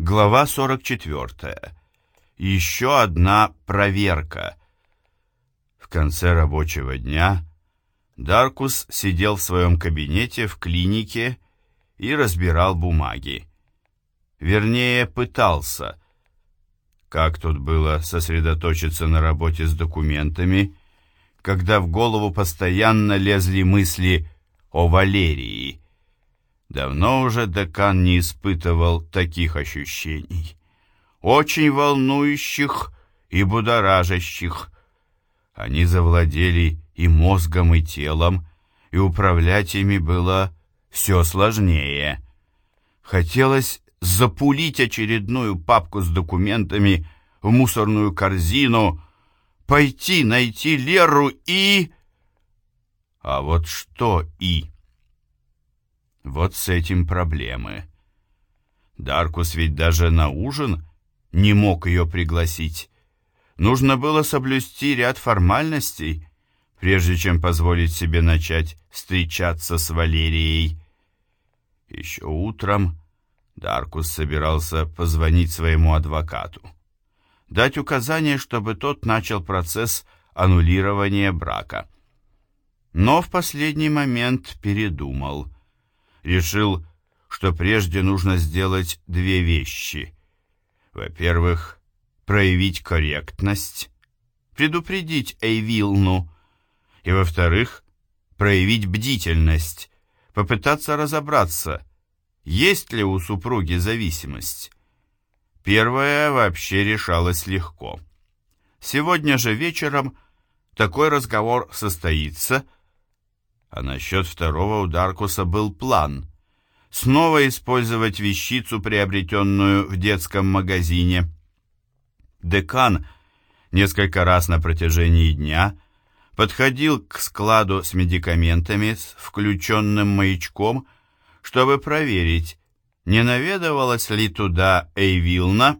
Глава 44. Еще одна проверка. В конце рабочего дня Даркус сидел в своем кабинете в клинике и разбирал бумаги. Вернее, пытался. Как тут было сосредоточиться на работе с документами, когда в голову постоянно лезли мысли о Валерии. Давно уже декан не испытывал таких ощущений. Очень волнующих и будоражащих. Они завладели и мозгом, и телом, и управлять ими было все сложнее. Хотелось запулить очередную папку с документами в мусорную корзину, пойти найти Леру и... А вот что «и»? Вот с этим проблемы. Даркус ведь даже на ужин не мог ее пригласить. Нужно было соблюсти ряд формальностей, прежде чем позволить себе начать встречаться с Валерией. Еще утром Даркус собирался позвонить своему адвокату, дать указание, чтобы тот начал процесс аннулирования брака. Но в последний момент передумал – решил, что прежде нужно сделать две вещи. Во-первых, проявить корректность, предупредить Эйвилну, и, во-вторых, проявить бдительность, попытаться разобраться, есть ли у супруги зависимость. Первое вообще решалось легко. Сегодня же вечером такой разговор состоится – а насчет второго у Даркуса был план. Снова использовать вещицу, приобретенную в детском магазине. Декан несколько раз на протяжении дня подходил к складу с медикаментами с включенным маячком, чтобы проверить, не наведывалась ли туда Эйвилна.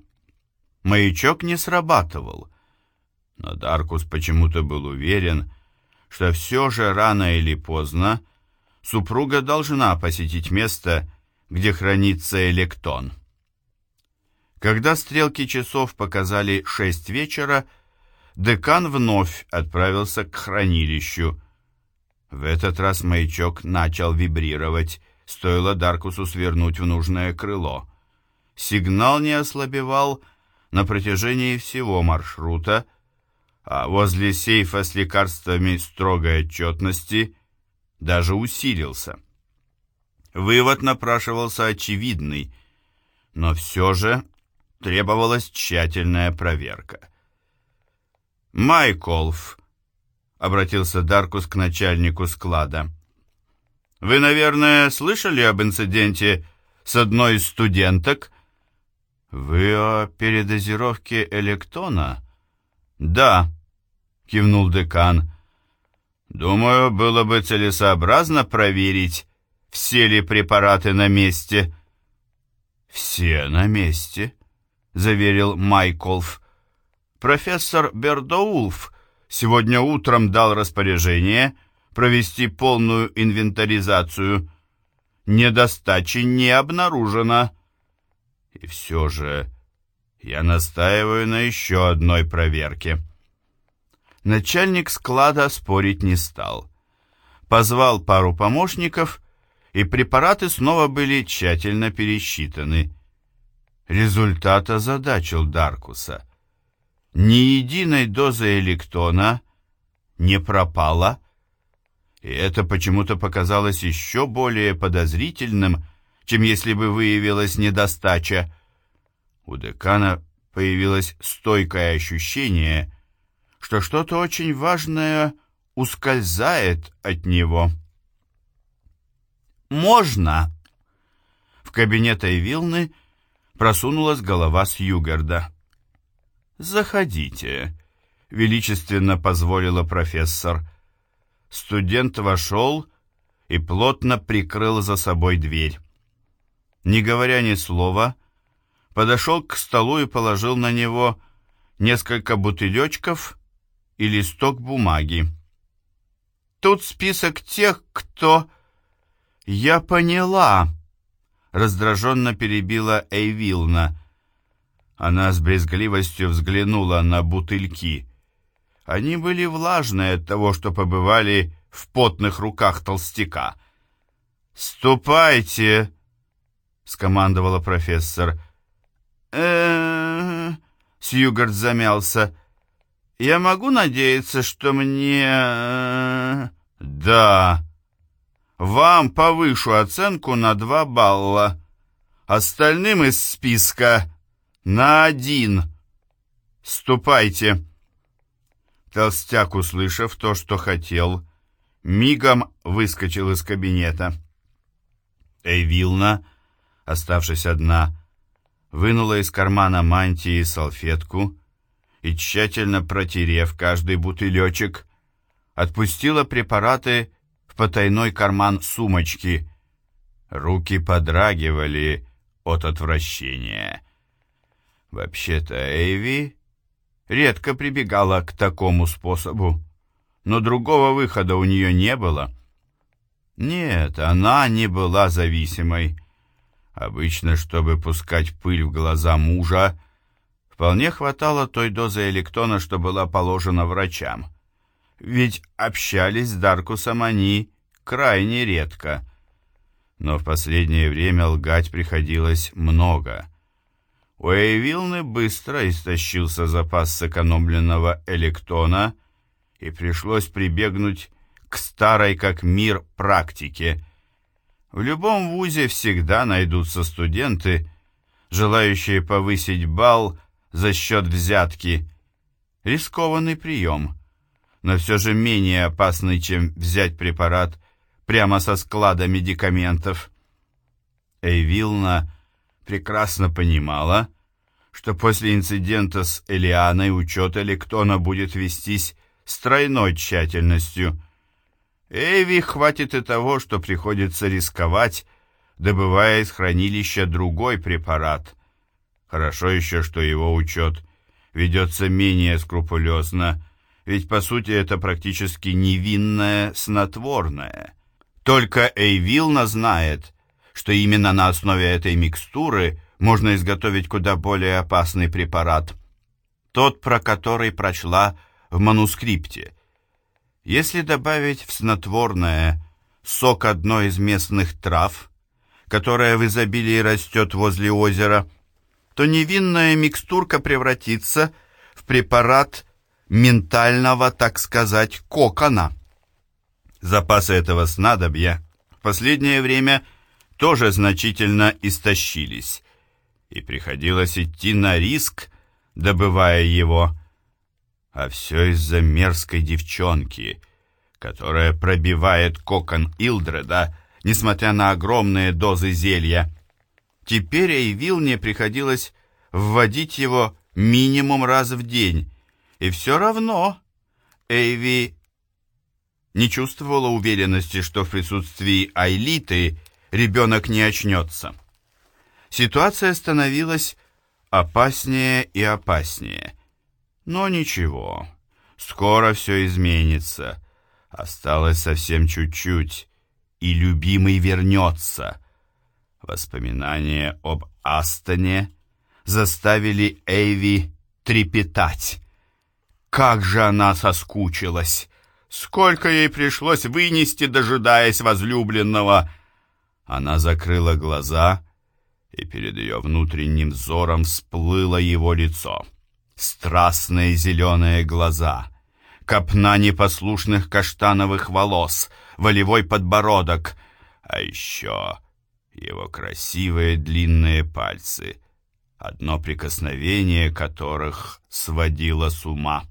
Маячок не срабатывал, но Даркус почему-то был уверен, что все же рано или поздно супруга должна посетить место, где хранится электон. Когда стрелки часов показали шесть вечера, декан вновь отправился к хранилищу. В этот раз маячок начал вибрировать, стоило Даркусу свернуть в нужное крыло. Сигнал не ослабевал на протяжении всего маршрута, а возле сейфа с лекарствами строгой отчетности даже усилился. Вывод напрашивался очевидный, но все же требовалась тщательная проверка. «Майколф», — обратился Даркус к начальнику склада, — «вы, наверное, слышали об инциденте с одной из студенток?» «Вы о передозировке электона?» «Да», кивнул декан. Думаю, было бы целесообразно проверить, все ли препараты на месте. Все на месте, заверил Майколф. Профессор Бердоулф сегодня утром дал распоряжение провести полную инвентаризацию. Недостачи не обнаружено. И все же я настаиваю на еще одной проверке. Начальник склада спорить не стал. Позвал пару помощников, и препараты снова были тщательно пересчитаны. Результат озадачил Даркуса. Ни единой дозы электона не пропало, и это почему-то показалось еще более подозрительным, чем если бы выявилась недостача. У декана появилось стойкое ощущение, что что-то очень важное ускользает от него. «Можно!» В кабинет Айвилны просунулась голова Сьюгарда. «Заходите», — величественно позволила профессор. Студент вошел и плотно прикрыл за собой дверь. Не говоря ни слова, подошел к столу и положил на него несколько бутылечков и листок бумаги. «Тут список тех, кто...» «Я поняла», — раздраженно перебила Эйвилна. Она с брезгливостью взглянула на бутыльки. Они были влажные от того, что побывали в потных руках толстяка. «Ступайте!» — скомандовала профессор. э Сьюгард замялся. «Я могу надеяться, что мне...» э, «Да. Вам повышу оценку на два балла. Остальным из списка на один. Ступайте». Толстяк, услышав то, что хотел, мигом выскочил из кабинета. Эйвилна, оставшись одна, вынула из кармана мантии салфетку и, тщательно протерев каждый бутылечек, отпустила препараты в потайной карман сумочки. Руки подрагивали от отвращения. Вообще-то Эйви редко прибегала к такому способу, но другого выхода у нее не было. Нет, она не была зависимой. Обычно, чтобы пускать пыль в глаза мужа, вполне хватало той дозы электона, что была положена врачам. Ведь общались с Даркусом они крайне редко. Но в последнее время лгать приходилось много — у Эйвилны быстро истощился запас сэкономленного электона, и пришлось прибегнуть к старой как мир практике. В любом вузе всегда найдутся студенты, желающие повысить балл за счет взятки. Рискованный прием, но все же менее опасный, чем взять препарат прямо со склада медикаментов. Эйвилна прекрасно понимала, что после инцидента с Элианой учет Электона будет вестись с тройной тщательностью. Эйви хватит и того, что приходится рисковать, добывая из хранилища другой препарат. Хорошо еще, что его учет ведется менее скрупулезно, ведь по сути это практически невинное снотворное. Только Эйвилна знает, что именно на основе этой микстуры можно изготовить куда более опасный препарат, тот, про который прочла в манускрипте. Если добавить в снотворное сок одной из местных трав, которая в изобилии растет возле озера, то невинная микстурка превратится в препарат ментального, так сказать, кокона. Запасы этого снадобья в последнее время – тоже значительно истощились, и приходилось идти на риск, добывая его. А все из-за мерзкой девчонки, которая пробивает кокон Илдреда, несмотря на огромные дозы зелья. Теперь Эйвилне приходилось вводить его минимум раз в день, и все равно Эйви не чувствовала уверенности, что в присутствии Айлиты ребенок не очнется. Ситуация становилась опаснее и опаснее. Но ничего, скоро все изменится. Осталось совсем чуть-чуть, и любимый вернется. Воспоминания об Астоне заставили Эйви трепетать. Как же она соскучилась! Сколько ей пришлось вынести, дожидаясь возлюбленного! Она закрыла глаза, и перед ее внутренним взором всплыло его лицо. Страстные зеленые глаза, копна непослушных каштановых волос, волевой подбородок, а еще его красивые длинные пальцы, одно прикосновение которых сводило с ума.